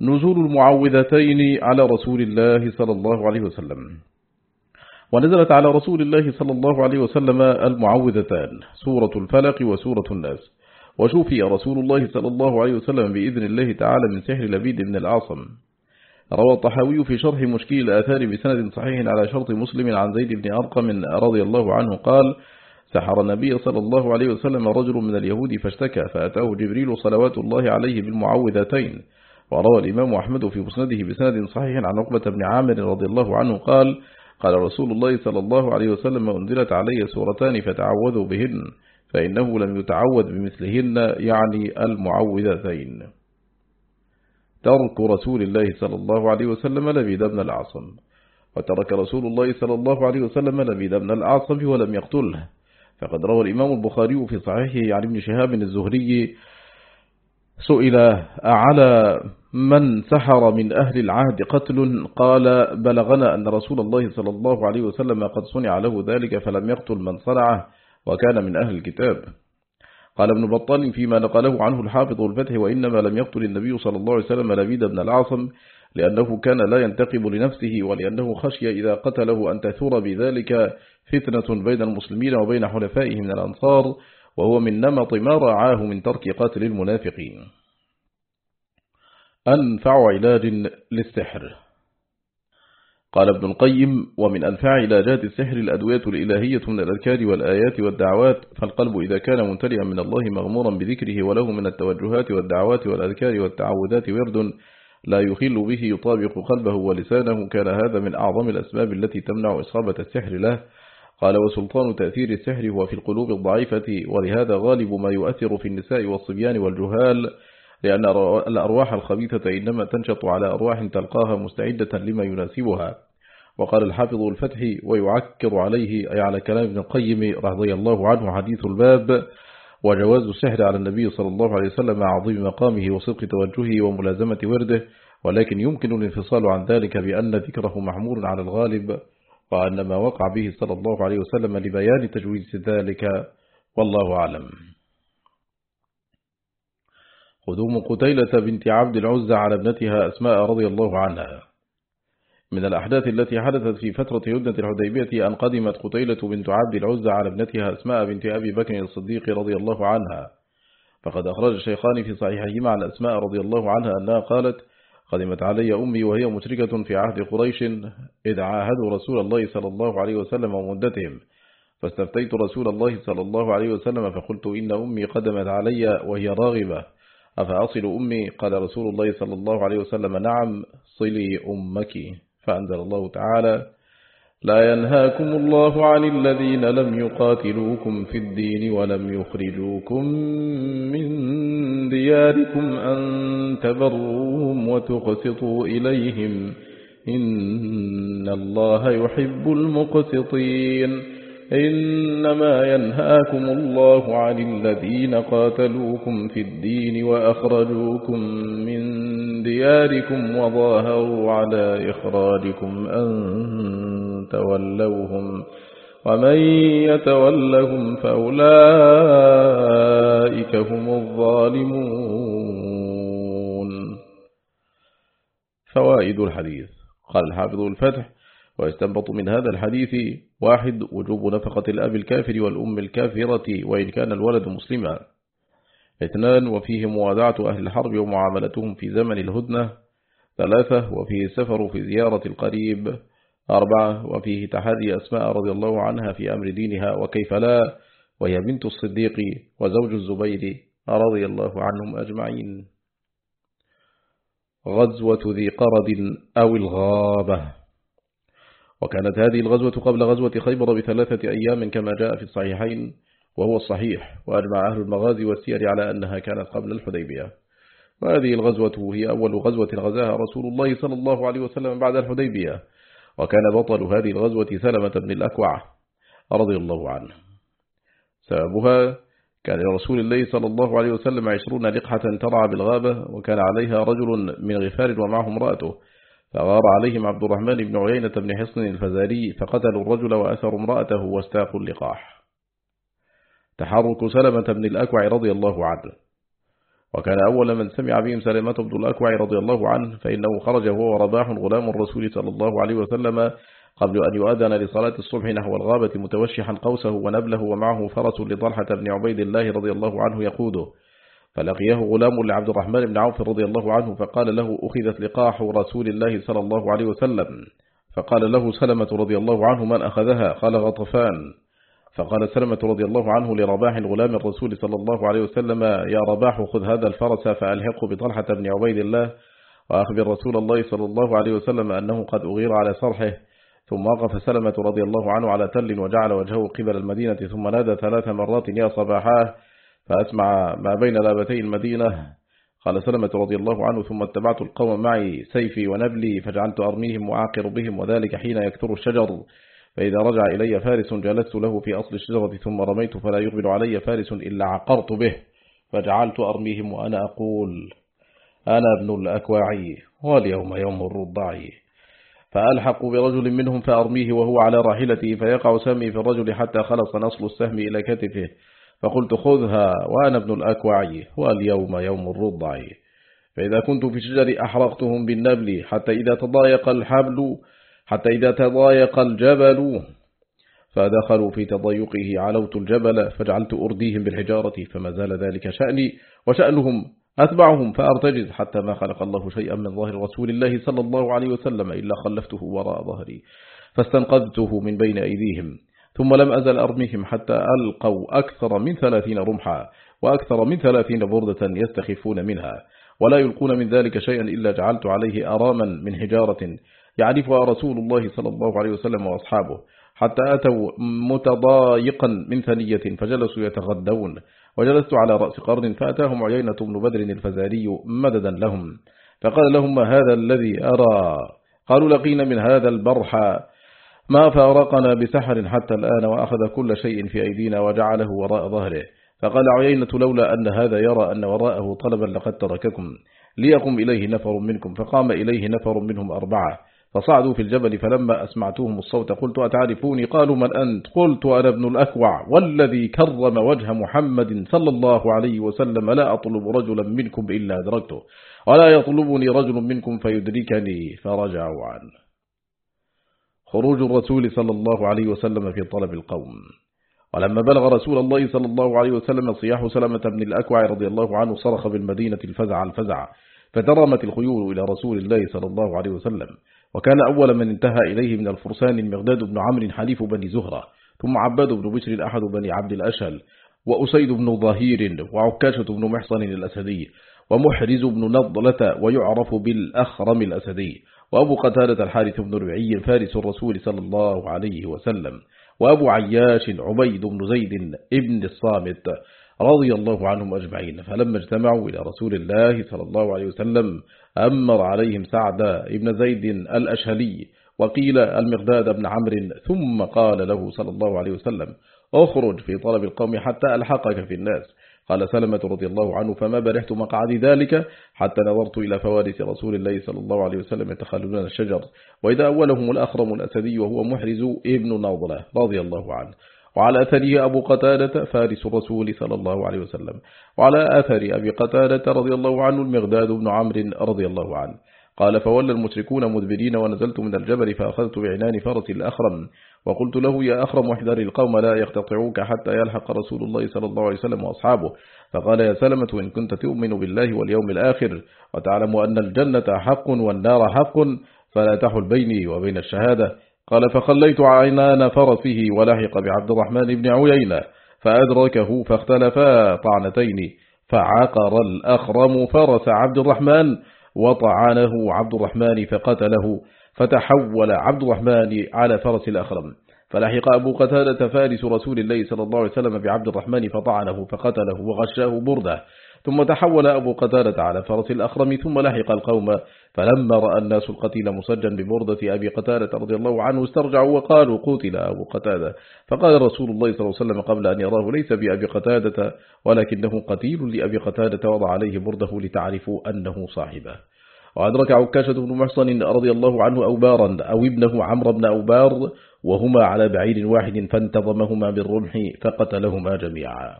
نزول المعوذتين على رسول الله صلى الله عليه وسلم. ونزلت على رسول الله صلى الله عليه وسلم المعوذتان سورة الفلق وسورة الناس. وشوفي رسول الله صلى الله عليه وسلم بإذن الله تعالى من سحر لبيد بن العاصم. روى الطحاوي في شرح مشكيل الآثار بسند صحيح على شرط مسلم عن زيد بن أرقم رضي الله عنه قال سحر النبي صلى الله عليه وسلم رجل من اليهود فاشتكى فأتاه جبريل صلوات الله عليه بالمعوذتين. وروى الإمام أحمد في مسنده بسند صحيح عن عقبة بن عامر رضي الله عنه قال قال رسول الله صلى الله عليه وسلم أنزلت علي سورتان فتعوذوا بهن فإنه لم يتعوذ بمثلهن يعني المعوذتين. ترك رسول الله صلى الله عليه وسلم لبيد بن العاصم. وترك رسول الله صلى الله عليه وسلم لبيد بن العاصم ولم يقتله. فقد روى الإمام البخاري في صحيحه عن ابن شهاب الزهري سئل على من سحر من أهل العهد قتل؟ قال بلغنا أن رسول الله صلى الله عليه وسلم قد صنع له ذلك فلم يقتل من صنعه وكان من أهل الكتاب. قال ابن بطال فيما نقله عنه الحافظ الفتح وإنما لم يقتل النبي صلى الله عليه وسلم لبيد بن العاصم لأنه كان لا ينتقم لنفسه ولأنه خشي إذا قتله أن تثور بذلك فتنة بين المسلمين وبين حلفائه من الأنصار وهو من نمط ما رعاه من ترك قتل المنافقين. أنفع علاج للسحر. قال ابن القيم ومن أنفع علاجات السحر الأدوية الإلهية من الأذكار والآيات والدعوات فالقلب إذا كان ممتلئا من الله مغمورا بذكره وله من التوجهات والدعوات والأذكار والتعوذات ورد لا يخل به يطابق قلبه ولسانه كان هذا من أعظم الأسباب التي تمنع إصابة السحر له. قال وسلطان تأثير السحر هو في القلوب الضعيفة ولهذا غالب ما يؤثر في النساء والصبيان والجهال لأن الأرواح الخبيثة إنما تنشط على أرواح تلقاها مستعدة لما يناسبها. وقال الحافظ الفتح ويعكر عليه أي على كلام ابن القيم رضي الله عنه حديث الباب وجواز السحر على النبي صلى الله عليه وسلم عظيم مقامه وصدق توجهه وملازمة ورده ولكن يمكن الانفصال عن ذلك بأن ذكره محمول على الغالب وأن ما وقع به صلى الله عليه وسلم لبيان تجويز ذلك والله أعلم. قدوم قتيلة بنت عبد العزة على ابنتها أسماء رضي الله عنها. من الأحداث التي حدثت في فترة هدنة الحديبية أن قدمت قتيلة بنت عبد العزة على ابنتها أسماء بنت أبي بكر الصديق رضي الله عنها. فقد أخرج الشيخان في صحيحهما عن أسماء رضي الله عنها أنها قالت قدمت علي أمي وهي مشركة في عهد قريش إذ عاهدوا رسول الله صلى الله عليه وسلم ومدتهم. فاستفتيت رسول الله صلى الله عليه وسلم فقلت إن أمي قدمت علي وهي راغبة أفأصل أمي؟ قال رسول الله صلى الله عليه وسلم نعم صلي أمك. فأنزل الله تعالى لا ينهاكم الله عن الذين لم يقاتلوكم في الدين ولم يخرجوكم من دياركم أن تبروهم وتقسطوا إليهم. إن الله يحب المقسطين. إنما ينهاكم الله عن الذين قاتلوكم في الدين وأخرجوكم من دياركم وظاهروا على إخراجكم أن تولوهم ومن يتولهم فأولئك هم الظالمون. فوائد الحديث. قال الحافظ الفتح ويستنبط من هذا الحديث واحد وجوب نفقة الأب الكافر والأم الكافرة وإن كان الولد مسلما. اثنان وفيه موادعة أهل الحرب ومعاملتهم في زمن الهدنة. ثلاثة وفيه السفر في زيارة القريب. أربعة وفيه تحدي أسماء رضي الله عنها في أمر دينها وكيف لا. وهي بنت الصديق وزوج الزبير رضي الله عنهم أجمعين. غزوة ذي قرد أو الغابة. وكانت هذه الغزوة قبل غزوة خيبر بثلاثة أيام كما جاء في الصحيحين وهو الصحيح وأجمع أهل المغازي والسير على أنها كانت قبل الحديبية. وهذه الغزوة هي أول غزوة غزاها رسول الله صلى الله عليه وسلم بعد الحديبية وكان بطل هذه الغزوة سلمة بن الأكوع رضي الله عنه. سببها كان لرسول الله صلى الله عليه وسلم عشرون لقحة ترعى بالغابة وكان عليها رجل من غفار ومعه امرأته. فغار عليهم عبد الرحمن بن عيينة بن حصن الفزاري فقتلوا الرجل وأثروا امرأته واستاقوا اللقاح. تحرك سلمة بن الأكوع رضي الله عنه. وكان أول من سمع بهم سلمة بن الأكوع رضي الله عنه فإنه خرج هو ورباح غلام الرسول صلى الله عليه وسلم قبل أن يؤذن لصلاة الصبح نحو الغابة متوشحا قوسه ونبله ومعه فرس لطلحة بن عبيد الله رضي الله عنه يقوده. فلقيه غلام لعبد الرحمن بن عوف رضي الله عنه فقال له أخذت لقاح رسول الله صلى الله عليه وسلم. فقال له سلمة رضي الله عنه من أخذها؟ قال غطفان. فقال سلمة رضي الله عنه لرباح غلام الرسول صلى الله عليه وسلم يا رباح خذ هذا الفرس فألحقه بطلحة بن عبيد الله وأخبر رسول الله صلى الله عليه وسلم أنه قد أغير على صرحه. ثم وقف سلمة رضي الله عنه على تل وجعل وجهه قبل المدينة ثم نادى ثلاث مرات يا صباحاه فأسمع ما بين لابتي المدينة. قال سلمة رضي الله عنه ثم اتبعت القوم معي سيفي ونبلي فجعلت أرميهم وأعقر بهم وذلك حين يكثر الشجر. فإذا رجع إلي فارس جلست له في أصل الشجرة ثم رميت فلا يقبل علي فارس إلا عقرت به. فجعلت أرميهم وأنا أقول أنا ابن الأكواعي واليوم يوم الرضع فألحق برجل منهم فأرميه وهو على راحلته فيقع سمي في الرجل حتى خلص نصل السهم إلى كتفه. فقلت خذها وأنا ابن الأكوعي واليوم يوم الرضع. فإذا كنت في الشجر أحرقتهم بالنبل حتى إذا تضايق الحبل حتى إذا تضايق الجبل. فدخلوا في تضيقه علوت الجبل فجعلت أرديهم بالحجارة فما زال ذلك شأني وشأنهم. أتبعهم فأرتجز حتى ما خلق الله شيئا من ظهر رسول الله صلى الله عليه وسلم إلا خلفته وراء ظهري فاستنقذته من بين أيديهم. ثم لم أزل أرميهم حتى ألقوا أكثر من ثلاثين رمحا وأكثر من ثلاثين بردة يستخفون منها. ولا يلقون من ذلك شيئا إلا جعلت عليه أراما من حجارة يعرفها رسول الله صلى الله عليه وسلم وأصحابه. حتى أتوا متضايقا من ثنية فجلسوا يتغدون. وجلست على رأس قرن فأتاهم عيينة بن بدر الفزاري مددا لهم. فقال لهم ما هذا الذي أرى؟ قالوا لقينا من هذا البرح ما فارقنا بسحر حتى الآن وأخذ كل شيء في أيدينا وجعله وراء ظهره. فقال عيينة لولا أن هذا يرى أن وراءه طلبا لقد ترككم. ليقم إليه نفر منكم. فقام إليه نفر منهم أربعة. فصعدوا في الجبل فلما أسمعتهم الصوت قلت أتعرفوني؟ قالوا من أنت؟ قلت أنا ابن الأكوع والذي كرم وجه محمد صلى الله عليه وسلم. لا أطلب رجلا منكم إلا أدركته ولا يطلبني رجل منكم فيدركني. فرجعوا عنه. خروج الرسول صلى الله عليه وسلم في طلب القوم. ولما بلغ رسول الله صلى الله عليه وسلم صياح سلمة بن الأكوع رضي الله عنه صرخ بالمدينة الفزع الفزع فترمت الخيول إلى رسول الله صلى الله عليه وسلم وكان أول من انتهى إليه من الفرسان المغداد بن عمرو حليف بني زهرة ثم عباد بن بشر أحد بني عبد الأشهل وأسيد بن ظهير وعكاشة بن محصن الأسدي ومحرز بن نضلة ويعرف بالأخرم الأسدي. وأبو قتالة الحارث بن ربعي فارس الرسول صلى الله عليه وسلم وأبو عياش عبيد بن زيد ابن الصامت رضي الله عنهم أجمعين فلما اجتمعوا إلى رسول الله صلى الله عليه وسلم أمر عليهم سعد ابن زيد الأشهلي وقيل المغداد بن عمرو ثم قال له صلى الله عليه وسلم أخرج في طلب القوم حتى ألحقك في الناس. قال سلمة رضي الله عنه فما برحت مقعدي ذلك حتى نظرت إلى فوارس رسول الله صلى الله عليه وسلم يتخللون الشجر. وإذا أولهم الأخرم الأسدي وهو محرز ابن نوضلة رضي الله عنه. وعلى أثره أبو قتادة فارس الرسول صلى الله عليه وسلم. وعلى أثر أبي قتادة رضي الله عنه المغداد بن عمرو رضي الله عنه. قال فولى المشركون مدبرين ونزلت من الجبل فأخذت بعنان فرس الأخرم. وقلت له يا أخرم احذر القوم لا يقتطعوك حتى يلحق رسول الله صلى الله عليه وسلم وأصحابه. فقال يا سلمة إن كنت تؤمن بالله واليوم الآخر وتعلم أن الجنة حق والنار حق فلا تحل بيني وبين الشهادة. قال فخليت عينان فرسه ولحق بعبد الرحمن بن عيينة فأدركه فاختلفا طعنتين. فعقر الأخرم فرس عبد الرحمن وطعنه عبد الرحمن فقتله فتحول عبد الرحمن على فرس الأخرم. فلحق أبو قتادة فارس رسول الله صلى الله عليه وسلم بعبد الرحمن فطعنه فقتله وغشاه برده. ثم تحول أبو قتادة على فرس الأخرم ثم لحق القوم فلما رأى الناس القتيل مسجا ببردة أبي قتادة رضي الله عنه استرجعوا وقالوا قتل أبو قتادة. فقال رسول الله صلى الله عليه وسلم قبل أن يراه ليس بأبي قتادة ولكنه قتيل لأبي قتادة وضع عليه برده لتعرفوا أنه صاحبه. وأدرك عكاشة بن محصن رضي الله عنه أوبارا أو ابنه عمرو بن أوبار وهما على بعير واحد فانتظمهما بالرمح فقتلهما جميعا.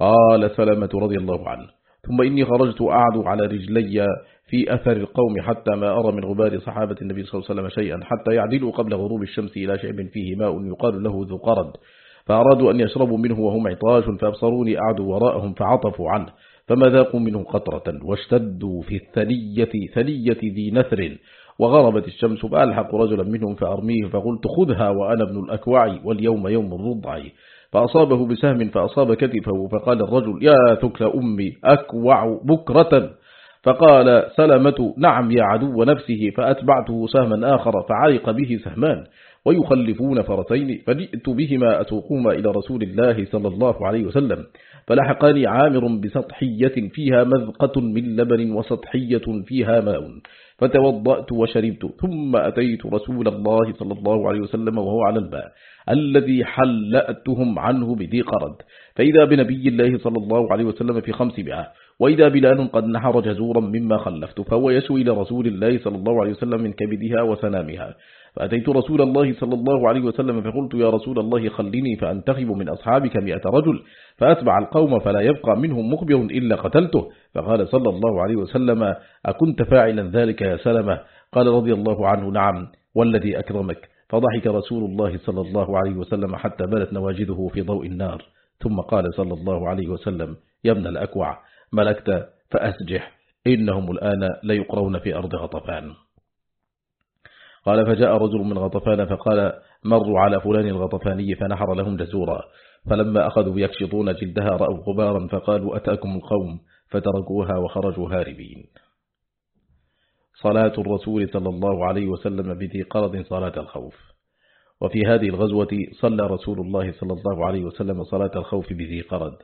قال سلامة رضي الله عنه. ثم إني خرجت أعد على رجلي في أثر القوم حتى ما أرى من غبار صحابة النبي صلى الله عليه وسلم شيئا حتى يعدلوا قبل غروب الشمس إلى شعب فيه ماء يقال له ذو قرد. فأرادوا أن يشربوا منه وهم عطاش فأبصروني أعدوا وراءهم فعطفوا عنه. فما ذاقوا منه قطرة واشتدوا في الثنية ثنية ذي نثر. وغربت الشمس فألحق رجلا منهم فأرميه فقلت خذها وأنا ابن الأكوع واليوم يوم الرضع. فأصابه بسهم فأصاب كتفه فقال الرجل يا ثكل أمي أكوع بكرة. فقال سلمة نعم يا عدو نفسه فأتبعته سهما آخر فعلق به سهمان ويخلفون فرسين فجئت بهما أسوقهما إلى رسول الله صلى الله عليه وسلم فلحقني عامر بسطحية فيها مذقة من لبن وسطحية فيها ماء فتوضأت وشربت ثم أتيت رسول الله صلى الله عليه وسلم وهو على الماء الذي حلأتهم عنه بذي قرد فإذا بنبي الله صلى الله عليه وسلم في خمس مئة وإذا بلال قد نحر جزورا مما خلفت فهو يشوي إلى رسول الله صلى الله عليه وسلم من كبدها وسنامها. فأتيت رسول الله صلى الله عليه وسلم فقلت يا رسول الله خلني فأنتخب من أصحابك مئة رجل فأتبع القوم فلا يبقى منهم مخبر إلا قتلته. فقال صلى الله عليه وسلم أكنت فاعلا ذلك يا سلمة؟ قال رضي الله عنه نعم والذي أكرمك. فضحك رسول الله صلى الله عليه وسلم حتى بلت نواجده في ضوء النار. ثم قال صلى الله عليه وسلم يا ابن الأكوع ملكت فأسجح. إنهم الآن ليقرون في أرض غطفان. قال فجاء رجل من غطفان فقال مروا على فلان الغطفاني فنحر لهم جزورا فلما أخذوا يكشطون جلدها رأوا غبارا فقالوا أتاكم القوم؟ فتركوها وخرجوا هاربين. صلاة الرسول صلى الله عليه وسلم بذي قرض صلاة الخوف. وفي هذه الغزوة صلى رسول الله صلى الله عليه وسلم صلاة الخوف بذي قرض.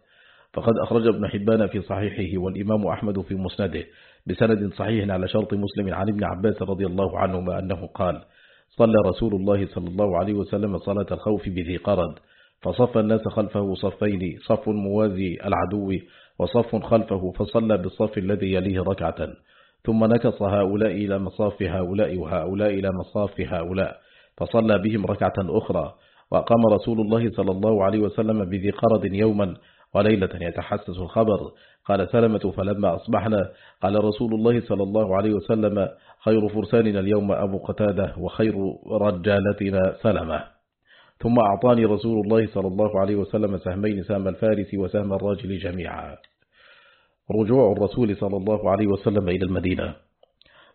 فقد أخرج ابن حبان في صحيحه والإمام أحمد في مسنده بسند صحيح على شرط مسلم عن ابن عباس رضي الله عنهما أنه قال صلى رسول الله صلى الله عليه وسلم صلاة الخوف بذي قرد فصف الناس خلفه صفين صف موازي العدو وصف خلفه فصلى بالصف الذي يليه ركعة ثم نكص هؤلاء إلى مصاف هؤلاء وهؤلاء إلى مصاف هؤلاء فصلى بهم ركعة أخرى وقام رسول الله صلى الله عليه وسلم بذي قرد يوما وليلة يتحسس الخبر. قال سلمة فلما أصبحنا قال رسول الله صلى الله عليه وسلم خير فرساننا اليوم أبو قتادة وخير رجالتنا سلمة. ثم أعطاني رسول الله صلى الله عليه وسلم سهمين سهم الفارس وسهم الراجل جميعا. رجوع الرسول صلى الله عليه وسلم إلى المدينة.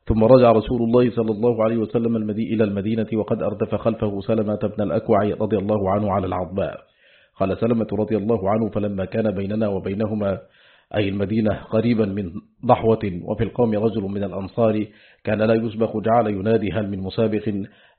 ثم رجع رسول الله صلى الله عليه وسلم إلى المدينة وقد أردف خلفه سلمة بن الأكوع رضي الله عنه على العضباء قال سلمة رضي الله عنه فلما كان بيننا وبينهما أي المدينة قريبا من ضحوة وفي القوم رجل من الأنصار كان لا يسبق جعل ينادي هل من مسابق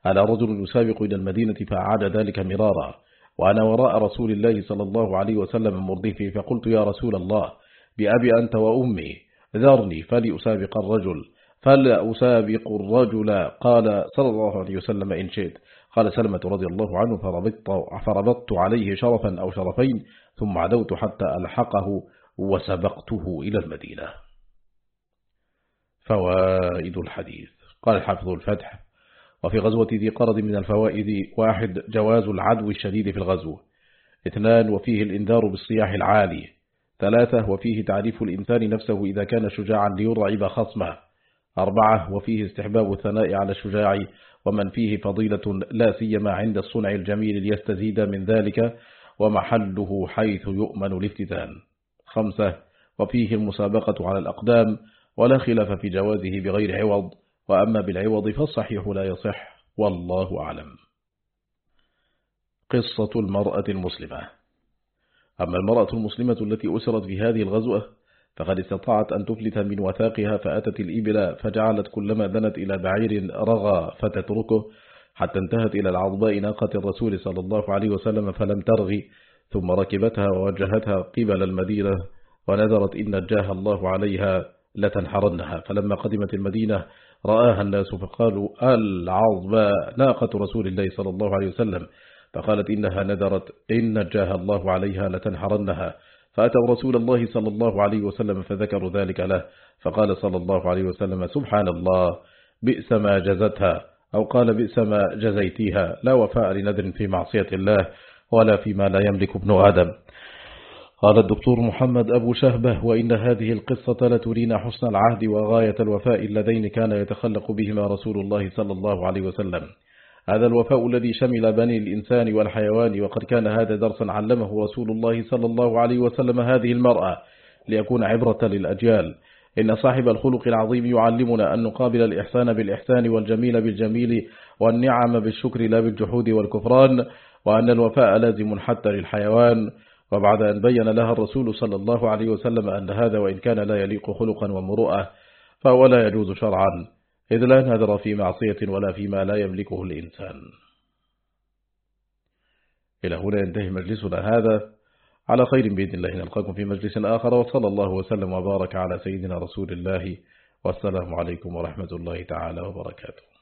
على رجل يسابق إلى المدينة فأعاد ذلك مرارا. وأنا وراء رسول الله صلى الله عليه وسلم مردفي فقلت يا رسول الله بأبي أنت وأمي ذرني فلأسابق الرجل. فلأسابق الرجل قال صلى الله عليه وسلم إن شئت. قال سلمة رضي الله عنه فربطت, فربطت عليه شرفا أو شرفين ثم عدوت حتى ألحقه وسبقته إلى المدينة. فوائد الحديث. قال الحافظ الفتح وفي غزوة ذي قرد من الفوائد واحد جواز العدو الشديد في الغزو اثنان وفيه الإنذار بالصياح العالي ثلاثة وفيه تعريف الإنسان نفسه إذا كان شجاعا ليرعب خصمه أربعة وفيه استحباب الثناء على الشجاع ومن فيه فضيلة لا سيما عند الصنع الجميل ليستزيد من ذلك ومحله حيث يؤمن الافتتان. خمسة وفيه المسابقة على الأقدام ولا خلاف في جوازه بغير عوض وأما بالعوض فالصحيح لا يصح والله أعلم. قصة المرأة المسلمة. أما المرأة المسلمة التي أسرت في هذه الغزوة فقد استطاعت أن تفلت من وثاقها فأتت الإبل فجعلت كلما دنت إلى بعير رغى فتتركه حتى انتهت إلى العضباء ناقة الرسول صلى الله عليه وسلم فلم ترغي ثم ركبتها ووجهتها قبل المدينة ونذرت إن نجاها الله عليها لتنحرنها. فلما قدمت المدينة رآها الناس فقالوا العظباء ناقة رسول الله صلى الله عليه وسلم فقالت إنها نذرت إن نجاها الله عليها لتنحرنها. فأتوا رسول الله صلى الله عليه وسلم فذكروا ذلك له فقال صلى الله عليه وسلم سبحان الله بئس ما جزتها أو قال بئس ما جزيتيها لا وفاء لنذر في معصية الله ولا فيما لا يملك ابن آدم. قال الدكتور محمد أبو شهبة وإن هذه القصة لترينا حسن العهد وغاية الوفاء اللذين كان يتخلق بهما رسول الله صلى الله عليه وسلم. هذا الوفاء الذي شمل بني الإنسان والحيوان وقد كان هذا درسا علمه رسول الله صلى الله عليه وسلم هذه المرأة ليكون عبرة للأجيال. إن صاحب الخلق العظيم يعلمنا أن نقابل الإحسان بالإحسان والجميل بالجميل والنعم بالشكر لا بالجحود والكفران وأن الوفاء لازم حتى للحيوان. وبعد أن بين لها الرسول صلى الله عليه وسلم أن هذا وإن كان لا يليق خلقا ومرؤة فهو لا يجوز شرعا. إذ لا نذر في معصية ولا فيما لا يملكه الإنسان. إلى هنا ينتهي مجلسنا هذا. على خير بإذن الله نلقاكم في مجلس آخر وصلى الله وسلم وبارك على سيدنا رسول الله. والسلام عليكم ورحمة الله تعالى وبركاته.